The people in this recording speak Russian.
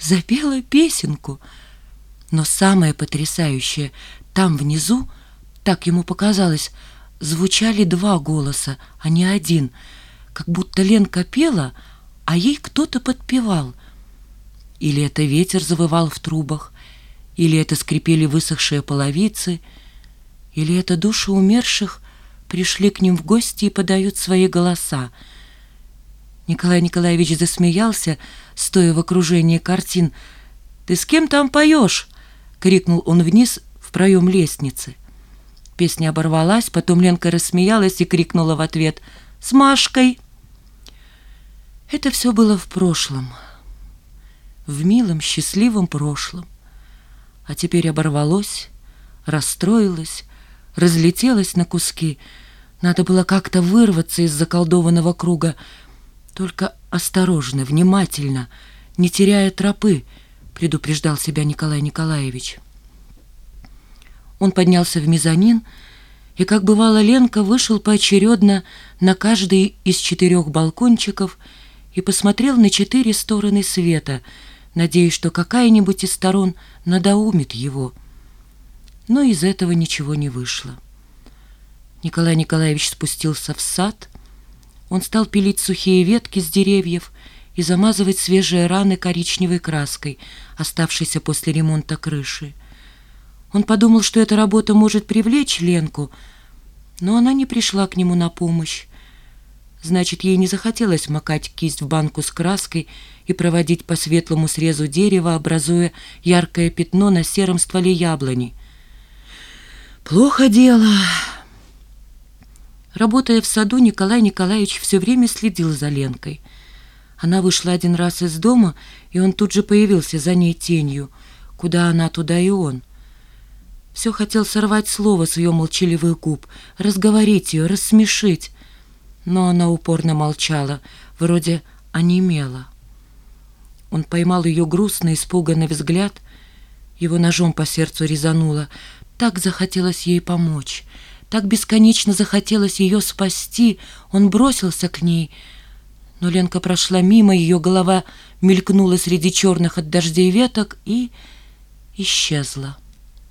запела песенку. Но самое потрясающее, там внизу, так ему показалось, звучали два голоса, а не один, как будто Ленка пела, а ей кто-то подпевал. Или это ветер завывал в трубах, или это скрипели высохшие половицы, или это души умерших пришли к ним в гости и подают свои голоса. Николай Николаевич засмеялся, стоя в окружении картин. «Ты с кем там поешь?» — крикнул он вниз в проем лестницы. Песня оборвалась, потом Ленка рассмеялась и крикнула в ответ «С Машкой!». Это все было в прошлом, в милом, счастливом прошлом. А теперь оборвалось, расстроилось, разлетелось на куски. Надо было как-то вырваться из заколдованного круга, только осторожно, внимательно, не теряя тропы, предупреждал себя Николай Николаевич. Он поднялся в мезонин, и, как бывало, Ленка вышел поочередно на каждый из четырех балкончиков и посмотрел на четыре стороны света, надеясь, что какая-нибудь из сторон надоумит его. Но из этого ничего не вышло. Николай Николаевич спустился в сад. Он стал пилить сухие ветки с деревьев и замазывать свежие раны коричневой краской, оставшейся после ремонта крыши. Он подумал, что эта работа может привлечь Ленку, но она не пришла к нему на помощь. Значит, ей не захотелось макать кисть в банку с краской и проводить по светлому срезу дерева, образуя яркое пятно на сером стволе яблони. Плохо дело. Работая в саду, Николай Николаевич все время следил за Ленкой. Она вышла один раз из дома, и он тут же появился за ней тенью. Куда она, туда и он. Все хотел сорвать слово с ее молчаливых губ, разговорить ее, рассмешить. Но она упорно молчала, вроде онемела. Он поймал ее грустный, испуганный взгляд. Его ножом по сердцу резануло. Так захотелось ей помочь. Так бесконечно захотелось ее спасти. Он бросился к ней. Но Ленка прошла мимо, ее голова мелькнула среди черных от дождей веток и исчезла.